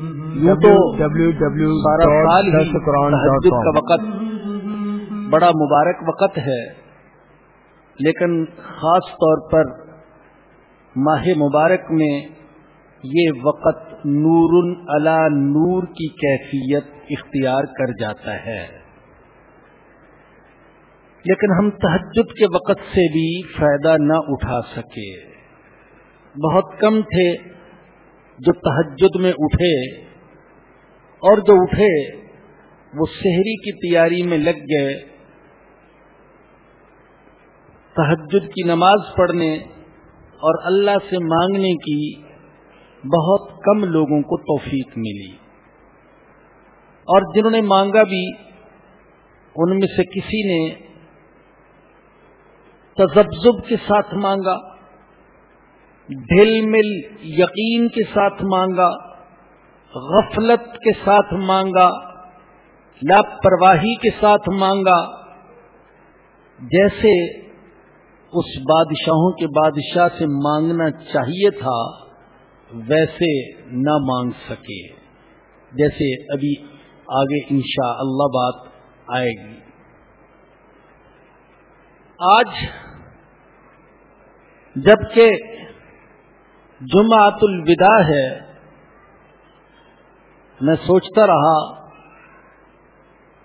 یوں تو سارا سال ہی کا وقت بڑا مبارک وقت ہے، لیکن خاص طور پر ماہ مبارک میں یہ وقت نور علا نور کی کیفیت اختیار کر جاتا ہے۔ لیکن ہم تہجد کے وقت سے بھی فائدہ نہ اٹھا سکے۔ بہت کم تھے جو تہجد میں اٹھے اور جو اٹھے وہ شہری کی تیاری میں لگ گئے۔ تہجد کی نماز پڑھنے اور اللہ سے مانگنے کی بہت کم لوگوں کو توفیق ملی۔ اور جنہوں نے مانگا بھی، ان میں سے کسی نے تذبذب کے ساتھ مانگا۔ ڈھل مل یقین کے ساتھ مانگا، غفلت کے ساتھ مانگا، لاپرواہی کے ساتھ مانگا، جیسے اس بادشاہوں کے بادشاہ سے مانگنا چاہیے تھا، ویسے نہ مانگ سکے۔ جیسے ابھی آگے انشاء اللہ بات آئے گی۔ آج جبکہ جمعت الوداع ہے۔ میں سوچتا رہا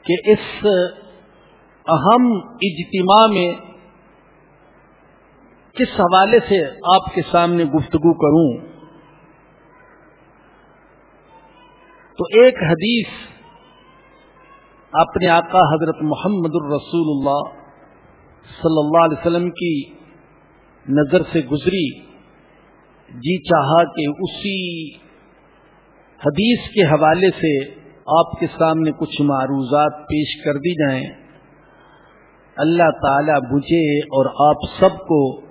کہ اس اہم اجتماع میں کس حوالے سے آپ کے سامنے گفتگو کروں؟ تو ایک حدیث اپنے آقا حضرت محمد الرسول اللہ صلی اللہ علیہ وسلم کی نظر سے گزری۔ جی چاہا کہ اسی حدیث کے حوالے سے آپ کے سامنے کچھ معروضات پیش کر دی جائیں۔ اللہ تعالی مجھے اور آپ سب کو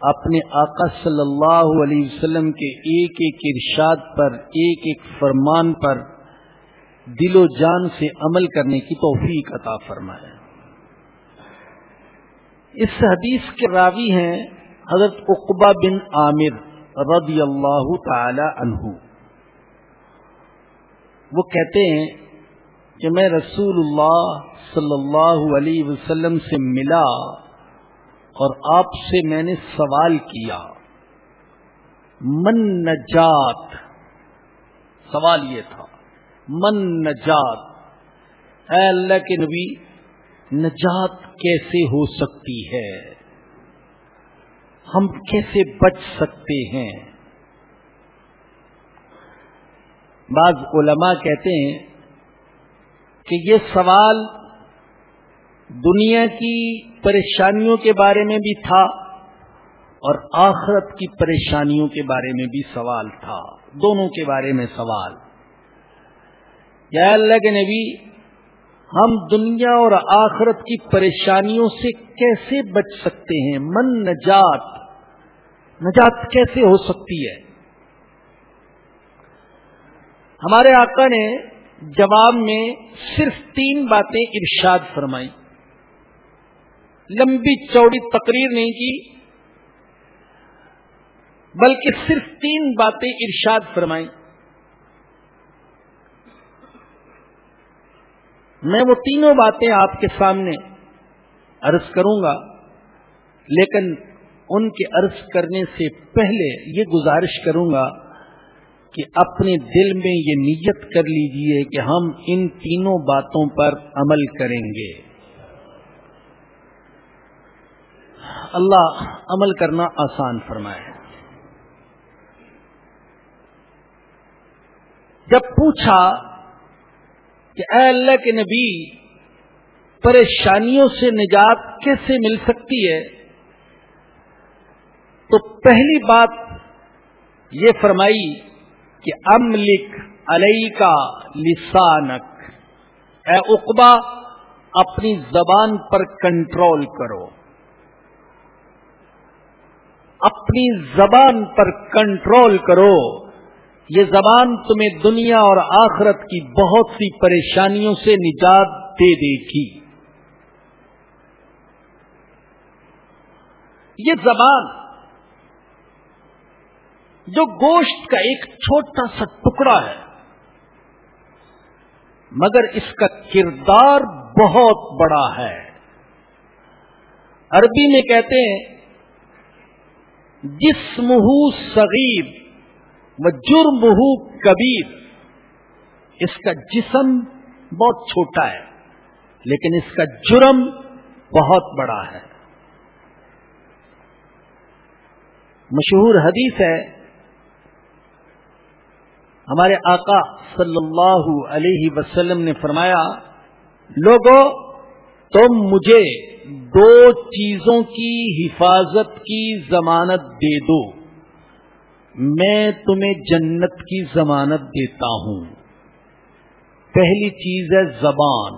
اپنے آقا صلی اللہ علیہ وسلم کے ایک ایک ارشاد پر، ایک ایک فرمان پر دل و جان سے عمل کرنے کی توفیق عطا فرمائے۔ اس حدیث کے راوی ہیں حضرت اقبا بن عامر۔ رضی اللہ تعالی عنہ وہ کہتے ہیں کہ میں رسول اللہ صلی اللہ علیہ وسلم سے ملا اور آپ سے میں نے سوال کیا۔ من نجات؟ سوال یہ تھا۔ من نجات؟ اے اللہ کے نبی، نجات کیسے ہو سکتی ہے؟ ہم کیسے بچ سکتے ہیں؟ بعض علماء کہتے ہیں کہ یہ سوال دنیا کی پریشانیوں کے بارے میں بھی تھا اور آخرت کی پریشانیوں کے بارے میں بھی سوال تھا، دونوں کے بارے میں سوال۔ یا اللہ کے نبی، ہم دنیا اور آخرت کی پریشانیوں سے کیسے بچ سکتے ہیں؟ من نجات نجات کیسے ہو سکتی ہے؟ ہمارے آقا نے جواب میں صرف تین باتیں ارشاد فرمائی۔ لمبی چوڑی تقریر نہیں کی، بلکہ صرف تین باتیں ارشاد فرمائی۔ میں وہ تینوں باتیں آپ کے سامنے عرض کروں گا، لیکن ان کے عرض کرنے سے پہلے یہ گزارش کروں گا کہ اپنے دل میں یہ نیت کر لیجیے کہ ہم ان تینوں باتوں پر عمل کریں گے۔ اللہ عمل کرنا آسان فرمائے۔ جب پوچھا کہ اے اللہ کے نبی، پریشانیوں سے نجات کیسے مل سکتی ہے؟ تو پہلی بات یہ فرمائی کہ املک علیہ کا لسانک۔ اے اقبا اپنی زبان پر کنٹرول کرو۔ اپنی زبان پر کنٹرول کرو۔ یہ زبان تمہیں دنیا اور آخرت کی بہت سی پریشانیوں سے نجات دے دے گی۔ یہ زبان جو گوشت کا ایک چھوٹا سا ٹکڑا ہے، مگر اس کا کردار بہت بڑا ہے۔ عربی میں کہتے ہیں جسم صغیر و جرم کبیر۔ اس کا جسم بہت چھوٹا ہے، لیکن اس کا جرم بہت بڑا ہے۔ مشہور حدیث ہے ہمارے آقا صلی اللہ علیہ وسلم نے فرمایا لوگوں تم مجھے دو چیزوں کی حفاظت کی ضمانت دے دو۔ میں تمہیں جنت کی ضمانت دیتا ہوں۔ پہلی چیز ہے زبان۔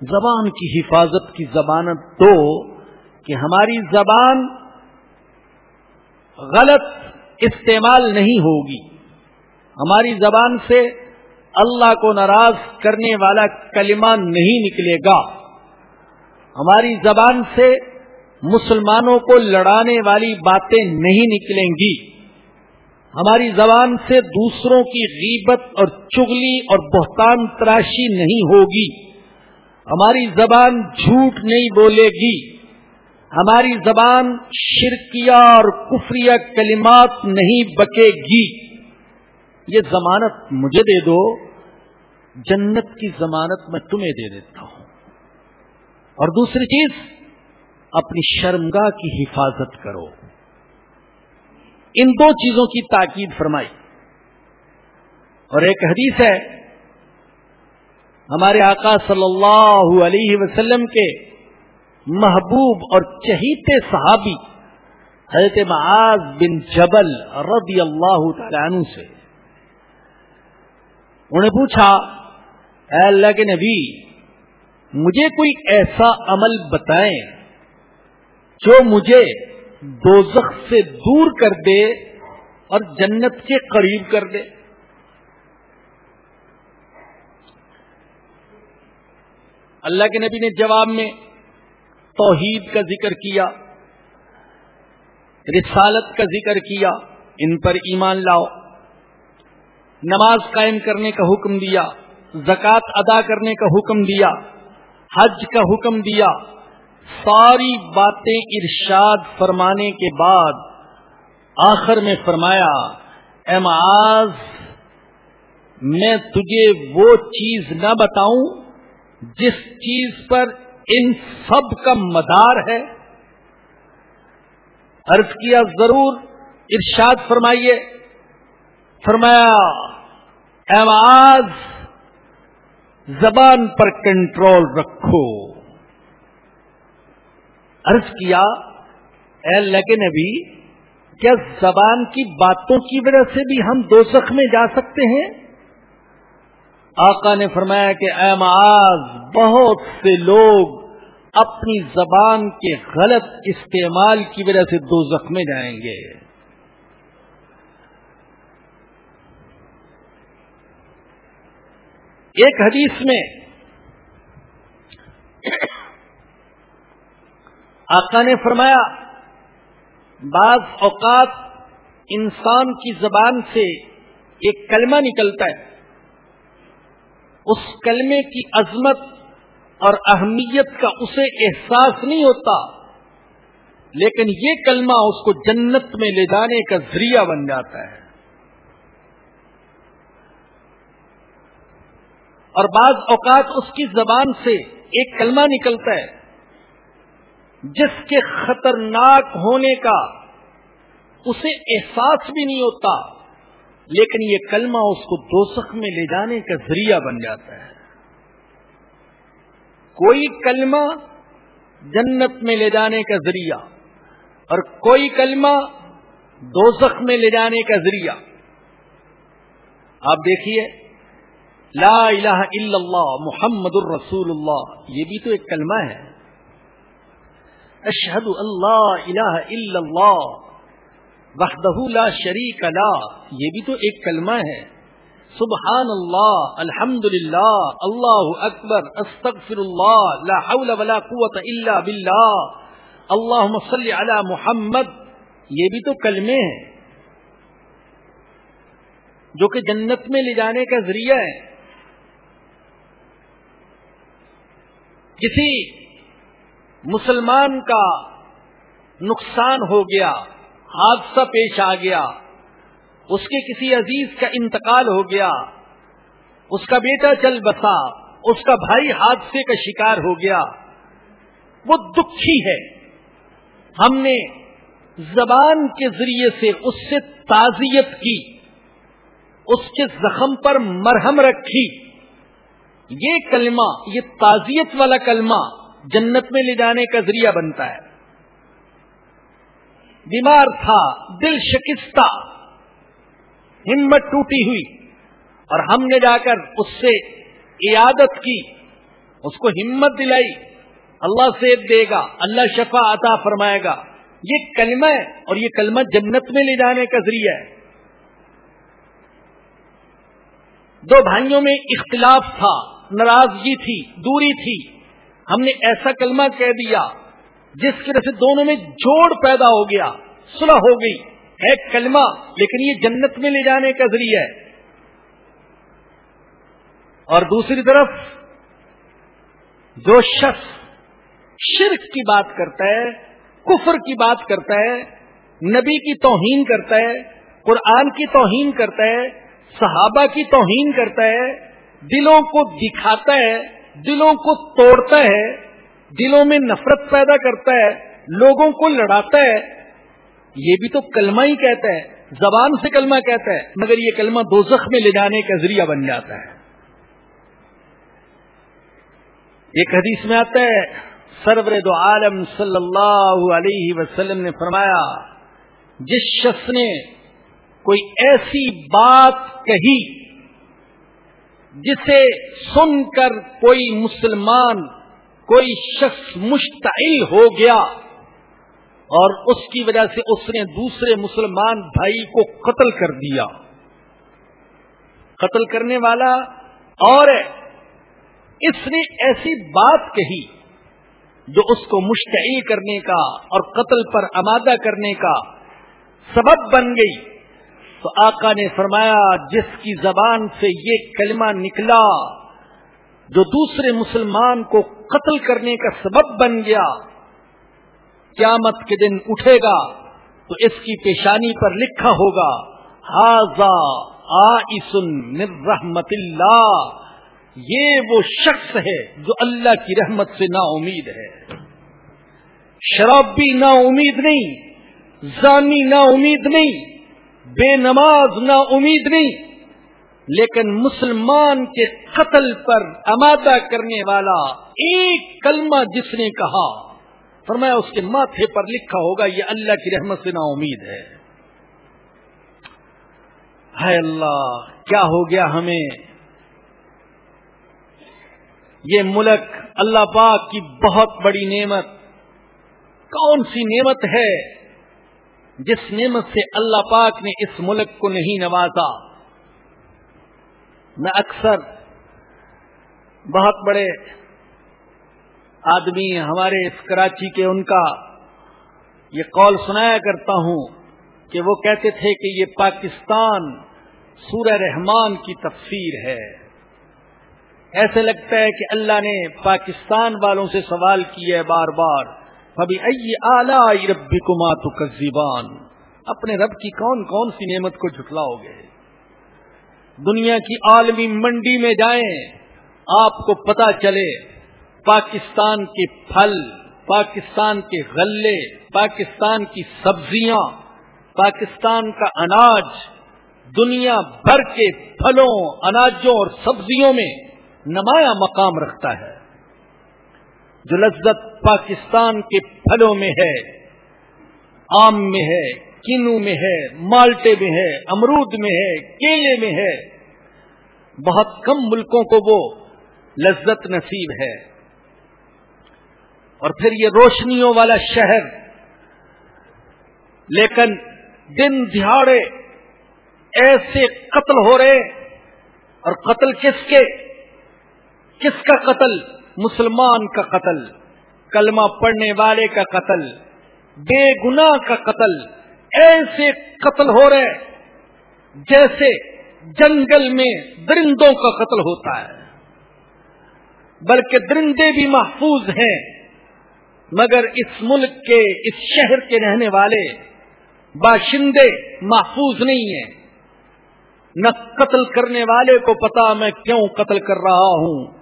زبان کی حفاظت کی ضمانت دو کہ ہماری زبان غلط استعمال نہیں ہوگی۔ ہماری زبان سے اللہ کو ناراض کرنے والا کلمہ نہیں نکلے گا۔ ہماری زبان سے مسلمانوں کو لڑانے والی باتیں نہیں نکلیں گی۔ ہماری زبان سے دوسروں کی غیبت اور چگلی اور بہتان تراشی نہیں ہوگی۔ ہماری زبان جھوٹ نہیں بولے گی۔ ہماری زبان شرکیہ اور کفریہ کلمات نہیں بکے گی۔ یہ ضمانت مجھے دے دو، جنت کی ضمانت میں تمہیں دے دیتا ہوں۔ اور دوسری چیز، اپنی شرمگاہ کی حفاظت کرو۔ ان دو چیزوں کی تاکید فرمائی۔ اور ایک حدیث ہے، ہمارے آقا صلی اللہ علیہ وسلم کے محبوب اور چہیتے صحابی حضرت معاذ بن جبل رضی اللہ تعالی عنہ سے۔ انہوں نے پوچھا، اے اللہ کے نبی، مجھے کوئی ایسا عمل بتائیں جو مجھے دوزخ سے دور کر دے اور جنت کے قریب کر دے? اللہ کے نبی نے جواب میں توحید کا ذکر کیا، رسالت کا ذکر کیا، ان پر ایمان لاؤ۔ نماز قائم کرنے کا حکم دیا، زکوٰۃ ادا کرنے کا حکم دیا، حج کا حکم دیا، ساری باتیں ارشاد فرمانے کے بعد آخر میں فرمایا، اے معاذ، میں تجھے وہ چیز نہ بتاؤں جس چیز پر ان سب کا مدار ہے۔ عرض کیا، ضرور ارشاد فرمائیے۔ فرمایا آواز زبان پر کنٹرول رکھو۔ عرض کیا، اے لگے نبی، کیا زبان کی باتوں کی وجہ سے بھی ہم دو میں جا سکتے ہیں؟ آقا نے فرمایا کہ اے معاذ، بہت سے لوگ اپنی زبان کے غلط استعمال کی وجہ سے دو میں جائیں گے۔ ایک حدیث میں آقا نے فرمایا، بعض اوقات انسان کی زبان سے ایک کلمہ نکلتا ہے۔ اس کلمے کی عظمت اور اہمیت کا اسے احساس نہیں ہوتا، لیکن یہ کلمہ اس کو جنت میں لے جانے کا ذریعہ بن جاتا ہے۔ اور بعض اوقات اس کی زبان سے ایک کلمہ نکلتا ہے، جس کے خطرناک ہونے کا اسے احساس بھی نہیں ہوتا، لیکن یہ کلمہ اس کو دوسخ میں لے جانے کا ذریعہ بن جاتا ہے۔ کوئی کلمہ جنت میں لے جانے کا ذریعہ اور کوئی کلمہ دوسخ میں لے جانے کا ذریعہ۔ آپ دیکھیے لا الہ الا اللہ، محمد الرسول اللہ یہ بھی تو ایک کلمہ ہے. اشہد اللہ الہ الا اللہ، وحدہ لا شریک لا. یہ بھی تو ایک کلمہ ہے. سبحان اللہ الحمد للہ اللہ اکبر استغفر اللہ لا حول ولا قوة الا باللہ. اللہ صلی علی محمد. یہ بھی تو کلمے ہیں، جو کہ جنت میں لے جانے کا ذریعہ ہے. کسی مسلمان کا نقصان ہو گیا، حادثہ پیش آ گیا، اس کے کسی عزیز کا انتقال ہو گیا، اس کا بیٹا چل بسا، اس کا بھائی حادثے کا شکار ہو گیا، وہ دکھی ہے۔ ہم نے زبان کے ذریعے سے اس سے تعزیت کی، اس کے زخم پر مرہم رکھی۔ یہ کلمہ، یہ تعزیت والا کلمہ جنت میں لے جانے کا ذریعہ بنتا ہے۔ بیمار تھا، دل شکستہ، ہمت ٹوٹی ہوئی، اور ہم نے جا کر اس سے عیادت کی، اس کو ہمت دلائی۔ اللہ سے دے گا، اللہ شفا عطا فرمائے گا۔ یہ کلمہ ہے اور یہ کلمہ جنت میں لے جانے کا ذریعہ ہے۔ دو بھائیوں میں اختلاف تھا۔ ناراضگی تھی، دوری تھی۔ ہم نے ایسا کلمہ کہہ دیا جس کی وجہ سے دونوں میں جوڑ پیدا ہو گیا، صلح ہو گئی۔ ہے کلمہ، لیکن یہ جنت میں لے جانے کا ذریعہ ہے۔ اور دوسری طرف، جو شخص شرک کی بات کرتا ہے، کفر کی بات کرتا ہے، نبی کی توہین کرتا ہے، قرآن کی توہین کرتا ہے، صحابہ کی توہین کرتا ہے دلوں کو دکھاتا ہے، دلوں کو توڑتا ہے، دلوں میں نفرت پیدا کرتا ہے، لوگوں کو لڑاتا ہے۔ یہ بھی تو کلمہ ہی کہتا ہے، زبان سے کلمہ کہتا ہے، مگر یہ کلمہ دو میں لے جانے کا ذریعہ بن جاتا ہے۔ ایک حدیث میں آتا ہے، سرور دو عالم صلی اللہ علیہ وسلم نے فرمایا، جس شخص نے کوئی ایسی بات کہی جسے سن کر کوئی مسلمان، کوئی شخص مشتعل ہو گیا اور اس کی وجہ سے اس نے دوسرے مسلمان بھائی کو قتل کر دیا۔ قتل کرنے والا اور اس نے ایسی بات کہی جو اس کو مشتعل کرنے کا اور قتل پر آمادہ کرنے کا سبب بن گئی۔ تو آقا نے فرمایا، جس کی زبان سے یہ کلمہ نکلا، جو دوسرے مسلمان کو قتل کرنے کا سبب بن گیا، قیامت کے دن اٹھے گا، تو اس کی پیشانی پر لکھا ہوگا ہاضا آسن من رحمت اللہ یہ وہ شخص ہے جو اللہ کی رحمت سے نا امید ہے۔ شراب بھی نا امید نہیں، زانی نا امید نہیں۔ بے نماز، نا امید نہیں، لیکن مسلمان کے قتل پر امادہ کرنے والا ایک کلمہ جس نے کہا، فرمایا اس کے ماتھے پر لکھا ہوگا، یہ اللہ کی رحمت سے نا امید ہے۔ ہائے اللہ، کیا ہو گیا ہمیں؟ یہ ملک اللہ پاک کی بہت بڑی نعمت، کون سی نعمت ہے؟ جس نعمت سے اللہ پاک نے اس ملک کو نہیں نوازا میں اکثر بہت بڑے آدمی ہمارے اس کراچی کے ان کا یہ قول سنایا کرتا ہوں کہ وہ کہتے تھے کہ یہ پاکستان سورہ رحمان کی تفسیر ہے۔ ایسے لگتا ہے کہ اللہ نے پاکستان والوں سے سوال کیا ہے بار بار۔ ابھی ائی ربی کماتو اپنے رب کی کون کون سی نعمت کو جھٹلاؤ گے؟ دنیا کی عالمی منڈی میں جائیں، آپ کو پتا چلے پاکستان کے پھل، پاکستان کے غلے، پاکستان کی سبزیاں، پاکستان کا اناج، دنیا بھر کے پھلوں، اناجوں اور سبزیوں میں نمایاں مقام رکھتا ہے۔ جو لذت پاکستان کے پھلوں میں ہے، آم میں ہے کینو میں ہے، مالٹے میں ہے، امرود میں ہے، کیلے میں ہے، بہت کم ملکوں کو وہ لذت نصیب ہے۔ اور پھر یہ روشنیوں والا شہر، لیکن دن دہاڑے ایسے قتل ہو رہے، اور قتل کس کے؟ کس کا قتل؟ مسلمان کا قتل، کلمہ پڑھنے والے کا قتل، بے گنا کا قتل، ایسے قتل ہو رہے جیسے جنگل میں درندوں کا قتل ہوتا ہے۔ بلکہ درندے بھی محفوظ ہیں، مگر اس ملک کے، اس شہر کے رہنے والے باشندے محفوظ نہیں ہیں۔ نہ قتل کرنے والے کو پتا میں کیوں قتل کر رہا ہوں۔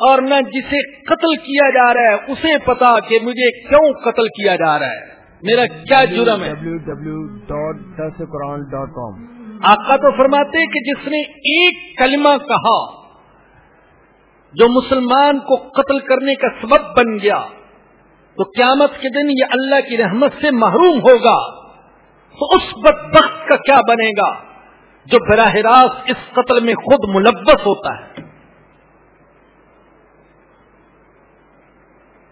اور نہ جسے قتل کیا جا رہا ہے اسے پتا کہ مجھے کیوں قتل کیا جا رہا ہے۔ میرا کیا جرم ہے؟ آقا تو فرماتے کہ جس نے ایک کلمہ کہا جو مسلمان کو قتل کرنے کا سبب بن گیا تو قیامت کے دن یہ اللہ کی رحمت سے محروم ہوگا۔ تو اس بدبخت کا کیا بنے گا جو براہ راست اس قتل میں خود ملوث ہوتا ہے؟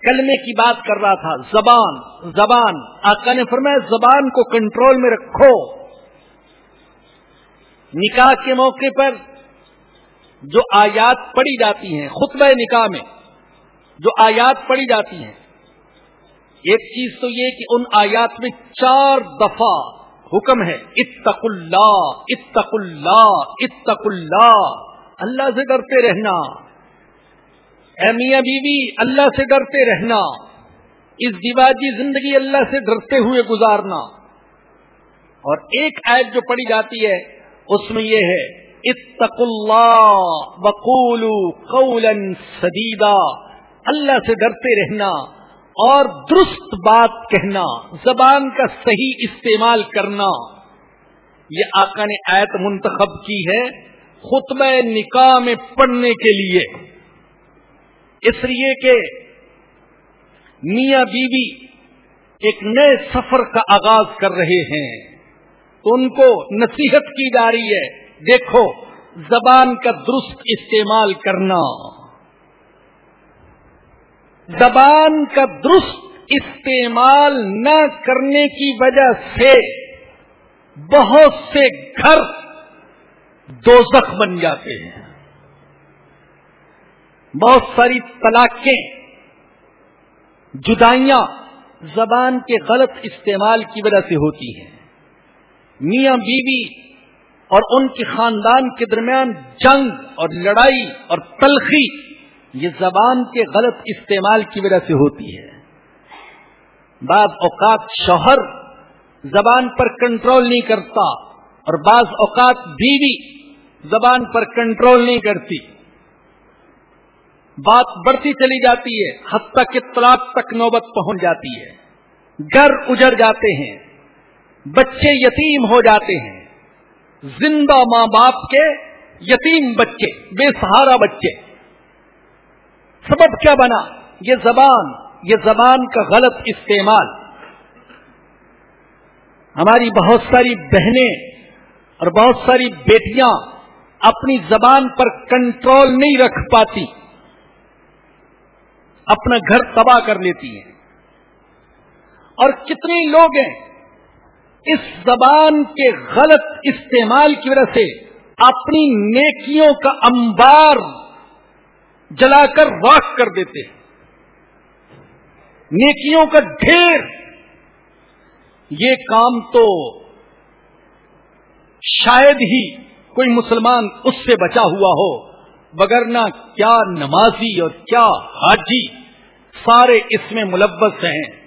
کلمے کی بات کر رہا تھا، زبان زبان۔ آقا نے فرمایا، زبان کو کنٹرول میں رکھو۔ نکاح کے موقع پر جو آیات پڑی جاتی ہیں، خطبہ نکاح میں جو آیات پڑی جاتی ہیں، ایک چیز تو یہ کہ ان آیات میں چار دفعہ حکم ہے اتق اللہ اتق اللہ اتق اللہ۔ اللہ سے ڈرتے رہنا۔ اے میاں بیوی، اللہ سے ڈرتے رہنا۔ اس دیواجی زندگی اللہ سے ڈرتے ہوئے گزارنا۔ اور ایک ایپ جو پڑی جاتی ہے، اس میں یہ ہے اتق اللہ بقول سدیدہ اللہ سے ڈرتے رہنا اور درست بات کہنا، زبان کا صحیح استعمال کرنا۔ یہ آقا نے آیت منتخب کی ہے خطبہ نکاح میں پڑھنے کے لیے۔ اس لیے کہ میاں بیوی ایک نئے سفر کا آغاز کر رہے ہیں۔ تو ان کو نصیحت کی جا رہی ہے، دیکھو، زبان کا درست استعمال کرنا۔ زبان کا درست استعمال نہ کرنے کی وجہ سے بہت سے گھر دو بن جاتے ہیں۔ بہت ساری طلاقیں، جدائیاں زبان کے غلط استعمال کی وجہ سے ہوتی ہیں۔ میاں بیوی اور ان کے خاندان کے درمیان جنگ اور لڑائی اور تلخی، یہ زبان کے غلط استعمال کی وجہ سے ہوتی ہے۔ بعض اوقات شوہر زبان پر کنٹرول نہیں کرتا اور بعض اوقات بیوی زبان پر کنٹرول نہیں کرتی۔ بات بڑھتی چلی جاتی ہے حتیٰ کہ طلاق تک نوبت پہنچ جاتی ہے۔ گھر اجڑ جاتے ہیں، بچے یتیم ہو جاتے ہیں۔ زندہ ماں باپ کے یتیم بچے، بے سہارا بچے۔ سبب کیا بنا؟ یہ زبان یہ زبان کا غلط استعمال۔ ہماری بہت ساری بہنیں اور بہت ساری بیٹیاں اپنی زبان پر کنٹرول نہیں رکھ پاتی۔ اپنا گھر تباہ کر لیتی ہیں۔ اور کتنے لوگ ہیں اس زبان کے غلط استعمال کی وجہ سے اپنی نیکیوں کا انبار جلا کر راک کر دیتے ہیں۔ نیکیوں کا ڈھیر۔ یہ کام تو شاید ہی کوئی مسلمان اس سے بچا ہوا ہو۔ بگرنا کیا نمازی اور کیا حاجی، سارے اس میں ملوث ہیں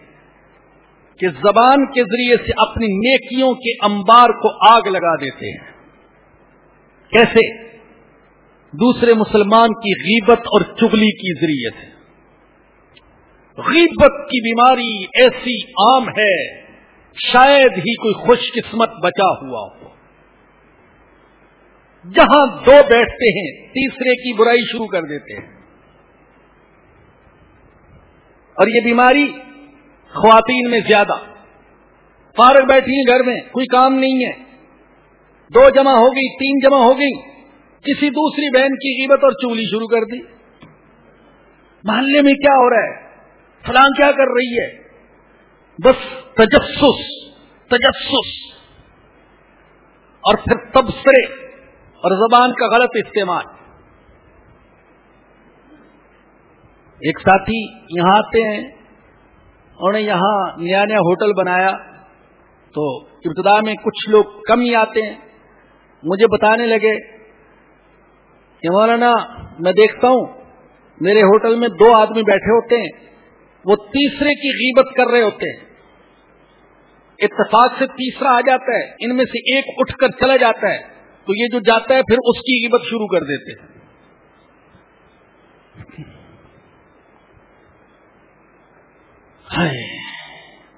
کہ زبان کے ذریعے سے اپنی نیکیوں کے انبار کو آگ لگا دیتے ہیں۔ کیسے؟ دوسرے مسلمان کی غیبت اور چگلی کی ذریعے سے۔ غیبت کی بیماری ایسی عام ہے، شاید ہی کوئی خوش قسمت بچا ہوا ہو۔ جہاں دو بیٹھتے ہیں، تیسرے کی برائی شروع کر دیتے ہیں۔ اور یہ بیماری خواتین میں زیادہ۔ فارغ بیٹھی ہیں گھر میں، کوئی کام نہیں ہے۔ دو جمع ہو گئی، تین جمع ہو گئی۔ کسی دوسری بہن کی قیمت اور چولی شروع کر دی۔ محلے میں کیا ہو رہا ہے؟ فلان کیا کر رہی ہے؟ بس تجسس تجسس۔ اور پھر تبصرے۔ اور زبان کا غلط استعمال۔ ایک ساتھی یہاں آتے ہیں انہوں نے یہاں نیا نیا ہوٹل بنایا، تو ابتدا میں کچھ لوگ کم ہی آتے ہیں۔ مجھے بتانے لگے کہ مولانا، میں دیکھتا ہوں، میرے ہوٹل میں دو آدمی بیٹھے ہوتے ہیں، وہ تیسرے کی غیبت کر رہے ہوتے ہیں۔ اتفاق سے تیسرا آ جاتا ہے، ان میں سے ایک اٹھ کر چلا جاتا ہے۔ تو یہ جو جاتا ہے پھر اس کی غیبت شروع کر دیتے ہیں۔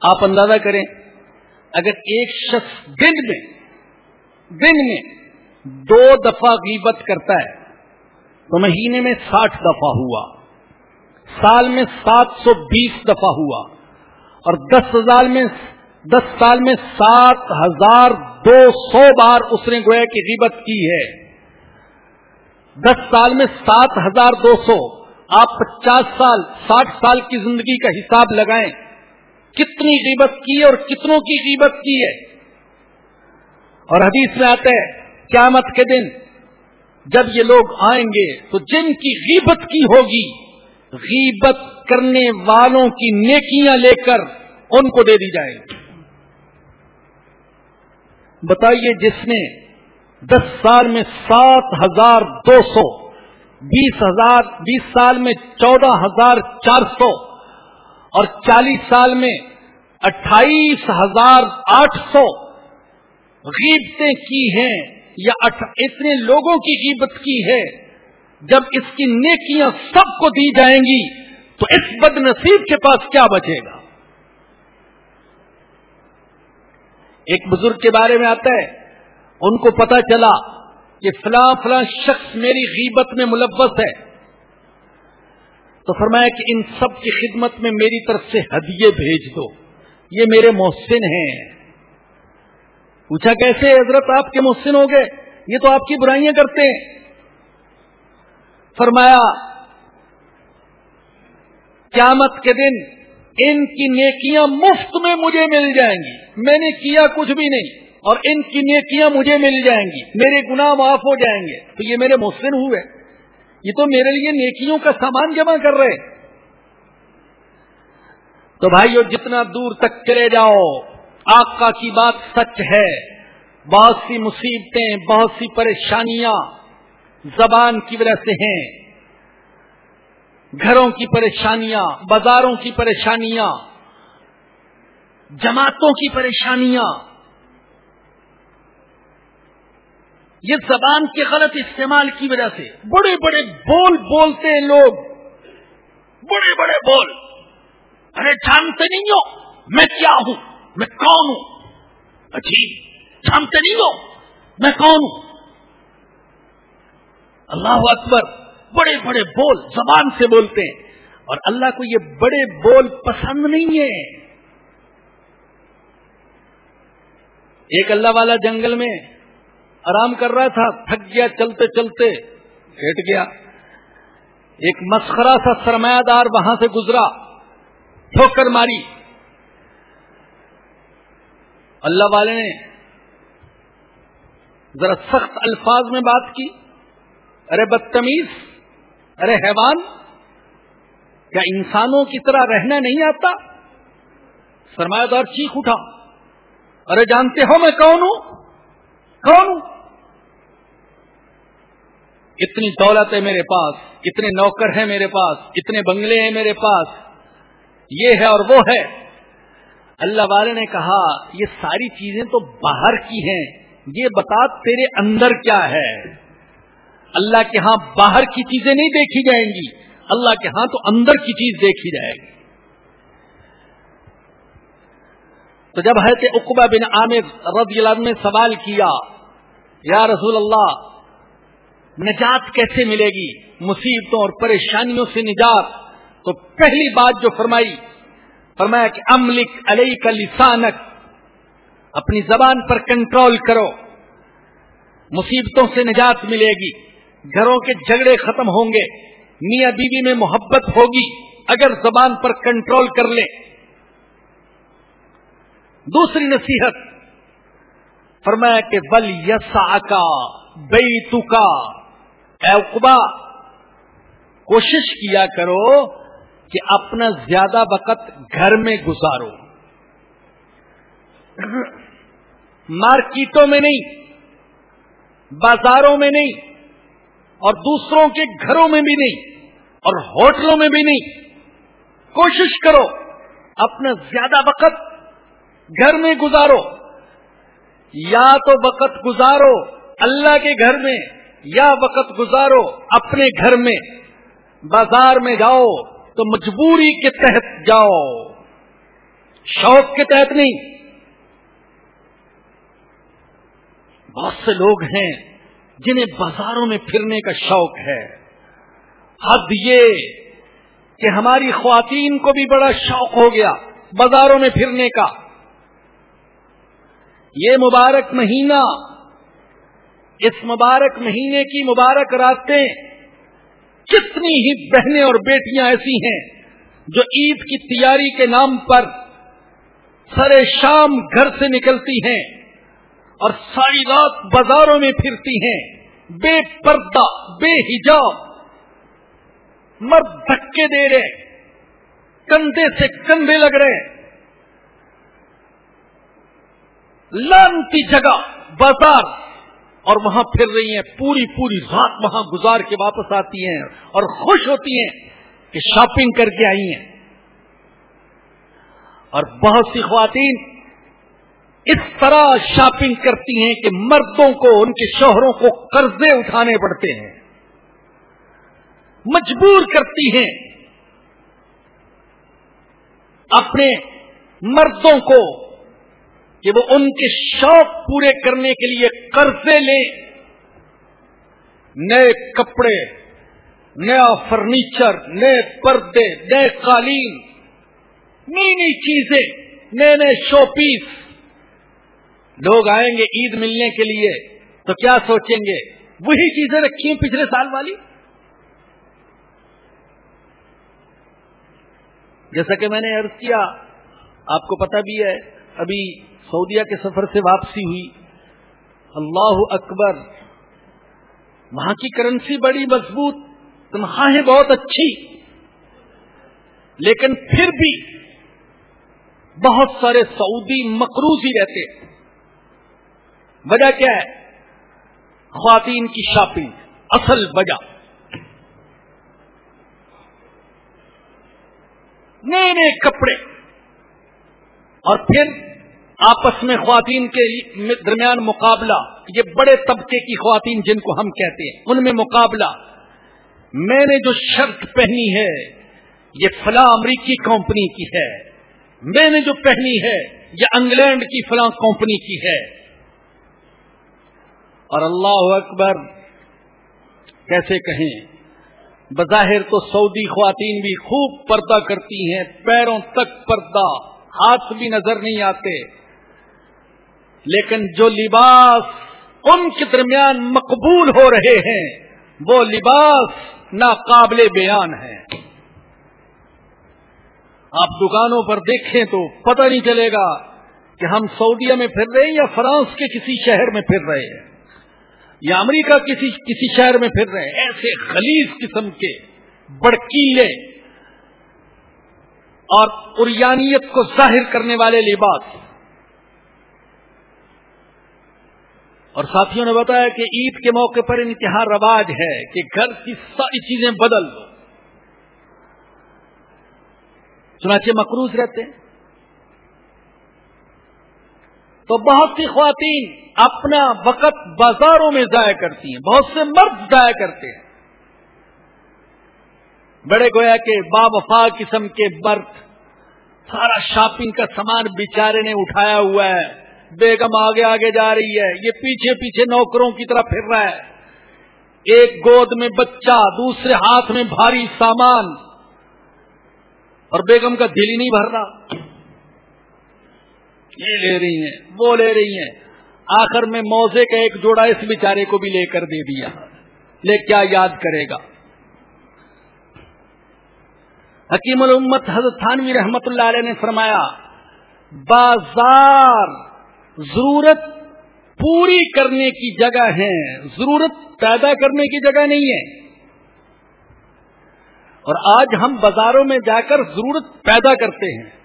آپ اندازہ کریں، اگر ایک شخص دن میں دن میں دو دفعہ غیبت کرتا ہے، تو مہینے میں ساٹھ دفعہ ہوا، سال میں سات سو بیس دفعہ ہوا، اور دس ہزار میں دس سال میں سات ہزار دو سو بار اس نے گویا کی غیبت کی ہے۔ دس سال میں سات ہزار دو سو۔ آپ پچاس سال، ساٹھ سال کی زندگی کا حساب لگائیں۔ کتنی غیبت کی ہے اور کتنوں کی غیبت کی ہے۔ اور حدیث میں آتا ہے، قیامت کے دن جب یہ لوگ آئیں گے تو جن کی غیبت کی ہوگی، غیبت کرنے والوں کی نیکیاں لے کر ان کو دے دی جائیں گی۔ بتائیے جس نے دس سال میں سات ہزار دو سو، بیس ہزار، بیس سال میں چودہ ہزار چار سو اور چالیس سال میں اٹھائیس ہزار آٹھ سو غیبتیں کی ہیں یا اتنے لوگوں کی غیبت کی ہے، جب اس کی نیکیاں سب کو دی جائیں گی تو اس بد نصیب کے پاس کیا بچے گا؟ ایک بزرگ کے بارے میں آتا ہے، ان کو پتا چلا کہ فلاں فلاں شخص میری غیبت میں ملوث ہے۔ تو فرمایا کہ ان سب کی خدمت میں میری طرف سے ہدیے بھیج دو۔ یہ میرے محسن ہیں۔ پوچھا کیسے حضرت؟ آپ کے محسن ہو گئے۔ یہ تو آپ کی برائیاں کرتے ہیں۔ فرمایا، قیامت کے دن ان کی نیکیاں مفت میں مجھے مل جائیں گی۔ میں نے کیا کچھ بھی نہیں، اور ان کی نیکیاں مجھے مل جائیں گی۔ میرے گناہ معاف ہو جائیں گے۔ تو یہ میرے محسن ہوئے۔ یہ تو میرے لیے نیکیوں کا سامان جمع کر رہے تو بھائیو، جتنا دور تک چلے جاؤ، آقا کی بات سچ ہے۔ بہت سی مصیبتیں، بہت سی پریشانیاں زبان کی وجہ سے ہیں۔ گھروں کی پریشانیاں، بازاروں کی پریشانیاں، جماعتوں کی پریشانیاں۔ یہ زبان کے غلط استعمال کی وجہ سے بڑے بڑے بول بولتے ہیں لوگ۔ بڑے بڑے بول۔ ارے جانتے نہیں ہو؟ میں کیا ہوں؟ میں کون ہوں؟ عجیب جانتے نہیں ہو؟ میں کون ہوں؟ اللہ اکبر۔ بڑے بڑے بول زبان سے بولتے ہیں۔ اور اللہ کو یہ بڑے بول پسند نہیں ہے ایک اللہ والا جنگل میں آرام کر رہا تھا، تھک گیا چلتے چلتے ہٹ گیا۔ ایک مسخرا سا سرمایہ دار وہاں سے گزرا، ٹھوکر ماری۔ اللہ والے نے ذرا سخت الفاظ میں بات کی۔ ارے بدتمیز ارے حیوان، کیا انسانوں کی طرح رہنا نہیں آتا؟ سرمایہ دار چیخ اٹھا، ارے جانتے ہو میں کون ہوں؟ کون ہوں؟ اتنی دولت ہے میرے پاس، اتنے نوکر ہیں میرے پاس، اتنے بنگلے ہیں میرے پاس، یہ ہے اور وہ ہے۔ اللہ والے نے کہا، یہ ساری چیزیں تو باہر کی ہیں، یہ بتا تیرے اندر کیا ہے؟ اللہ کے ہاں باہر کی چیزیں نہیں دیکھی جائیں گی۔ اللہ کے ہاں تو اندر کی چیز دیکھی جائے گی۔ تو جب حضرت اقبا بن عامر رضی اللہ نے سوال کیا، یا رسول اللہ، نجات کیسے ملے گی؟ مصیبتوں اور پریشانیوں سے نجات۔ تو پہلی بات جو فرمائی، فرمایا کہ املک علیہ کا لسانک، اپنی زبان پر کنٹرول کرو، مصیبتوں سے نجات ملے گی۔ گھروں کے جھگڑے ختم ہوں گے، میاں بیوی میں محبت ہوگی، اگر زبان پر کنٹرول کر لے۔ دوسری نصیحت، فرمایا کہ بل یسا کا بئی کا اقبا کوشش کیا کرو کہ اپنا زیادہ وقت گھر میں گزارو۔ مارکیٹوں میں نہیں، بازاروں میں نہیں اور دوسروں کے گھروں میں بھی نہیں اور ہوٹلوں میں بھی نہیں۔ کوشش کرو، اپنا زیادہ وقت گھر میں گزارو۔ یا تو وقت گزارو اللہ کے گھر میں، یا وقت گزارو اپنے گھر میں۔ بازار میں جاؤ تو مجبوری کے تحت جاؤ۔ شوق کے تحت نہیں۔ بہت سے لوگ ہیں جنہیں بازاروں میں پھرنے کا شوق ہے۔ حد یہ کہ ہماری خواتین کو بھی بڑا شوق ہو گیا بازاروں میں پھرنے کا۔ یہ مبارک مہینہ، اس مبارک مہینے کی مبارک راتیں کتنی ہی بہنیں اور بیٹیاں ایسی ہیں جو عید کی تیاری کے نام پر سر شام گھر سے نکلتی ہیں۔ اور ساری رات بازاروں میں پھرتی ہیں۔ بے پردہ، بے حجاب۔ مرد دھکے دے رہے کندھے سے کندھے لگ رہے لانتی جگہ، بازار۔ اور وہاں پھر رہی ہیں، پوری پوری رات وہاں گزار کے واپس آتی ہیں اور خوش ہوتی ہیں کہ شاپنگ کر کے آئی ہیں۔ اور بہت سی خواتین اس طرح شاپنگ کرتی ہیں کہ مردوں کو، ان کے شوہروں کو قرضے اٹھانے پڑتے ہیں۔ مجبور کرتی ہیں۔ اپنے مردوں کو کہ وہ ان کے شوق پورے کرنے کے لیے قرضے لیں۔ نئے کپڑے، نیا فرنیچر، نئے پردے، نئے قالین، نئی نئی چیزیں، نئے نئے شو پیس۔ لوگ آئیں گے عید ملنے کے لیے، تو کیا سوچیں گے؟ وہی چیزیں رکھی ہیں پچھلے سال والی۔ جیسا کہ میں نے عرض کیا، آپ کو پتا بھی ہے، ابھی سعودیہ کے سفر سے واپسی ہوئی۔ اللہ اکبر، وہاں کی کرنسی بڑی مضبوط، تنخواہیں بہت اچھی، لیکن پھر بھی بہت سارے سعودی مقروض ہی رہتے۔ وجہ کیا ہے؟ خواتین کی شاپنگ، اصل وجہ۔ نئے نئے کپڑے۔ اور پھر آپس میں خواتین کے درمیان مقابلہ، یہ بڑے طبقے کی خواتین جن کو ہم کہتے ہیں، ان میں مقابلہ۔ میں نے جو شرط پہنی ہے، یہ فلاں امریکی کمپنی کی ہے۔ میں نے جو پہنی ہے، یہ انگلینڈ کی فلاں کمپنی کی ہے۔ اور اللہ اکبر کیسے کہیں؟ بظاہر تو سعودی خواتین بھی خوب پردہ کرتی ہیں، پیروں تک پردہ، ہاتھ بھی نظر نہیں آتے۔ لیکن جو لباس ان کے درمیان مقبول ہو رہے ہیں، وہ لباس ناقابل بیان ہے۔ آپ دکانوں پر دیکھیں تو پتہ نہیں چلے گا کہ ہم سعودیہ میں پھر رہے ہیں یا فرانس کے کسی شہر میں پھر رہے ہیں۔ یا امریکہ کسی کسی شہر میں پھر رہے ہیں، ایسے خلیج قسم کے بڑکیلے اور اریانیت کو ظاہر کرنے والے لباس۔ اور ساتھیوں نے بتایا کہ عید کے موقع پر انتہا رواج ہے کہ گھر کی ساری چیزیں بدل دو۔ چنانچہ مقروض رہتے ہیں۔ تو بہت سی خواتین اپنا وقت بازاروں میں ضائع کرتی ہیں، بہت سے مرد ضائع کرتے ہیں۔ بڑے گویا کے با وفا قسم کے مرد، سارا شاپنگ کا سامان بیچارے نے اٹھایا ہوا ہے۔ بیگم آگے آگے جا رہی ہے، یہ پیچھے پیچھے نوکروں کی طرح پھر رہا ہے۔ ایک گود میں بچہ، دوسرے ہاتھ میں بھاری سامان۔ اور بیگم کا دل ہی نہیں بھر رہا۔ یہ لے رہی ہیں، وہ لے رہی ہیں۔ آخر میں موزے کا ایک جوڑا اس بیچارے کو بھی لے کر دے دیا۔ لے کیا یاد کرے گا۔ حکیم الامت حضرت تھانوی رحمت اللہ علیہ نے فرمایا، بازار ضرورت پوری کرنے کی جگہ ہے، ضرورت پیدا کرنے کی جگہ نہیں ہے۔ اور آج ہم بازاروں میں جا کر ضرورت پیدا کرتے ہیں۔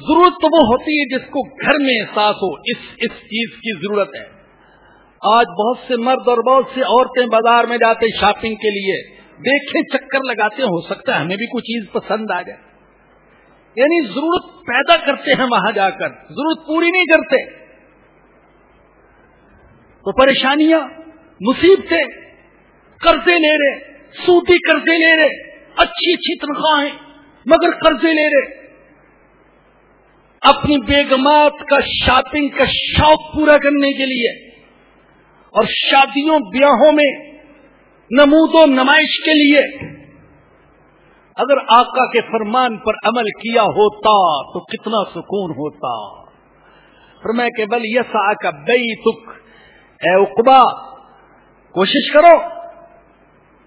ضرورت تو وہ ہوتی ہے جس کو گھر میں احساس ہو، اس اس چیز کی ضرورت ہے۔ آج بہت سے مرد اور بہت سے عورتیں بازار میں جاتے شاپنگ کے لیے۔ دیکھیں، چکر لگاتے ہو سکتا ہے ہمیں بھی کوئی چیز پسند آ جائے۔ یعنی ضرورت پیدا کرتے ہیں وہاں جا کر، ضرورت پوری نہیں کرتے۔ تو پریشانیاں، مصیبتیں، قرضے لے رہے سوتی قرضے لے رہے، اچھی اچھی تنخواہیں، مگر قرضے لے رہے۔ اپنی بیگمات کا شاپنگ کا شوق پورا کرنے کے لیے اور شادیوں بیاہوں میں نمود و نمائش کے لیے اگر آقا کے فرمان پر عمل کیا ہوتا تو کتنا سکون ہوتا۔ پر میں کہ بل یس آ کا بئی تک اے اقبا کوشش کرو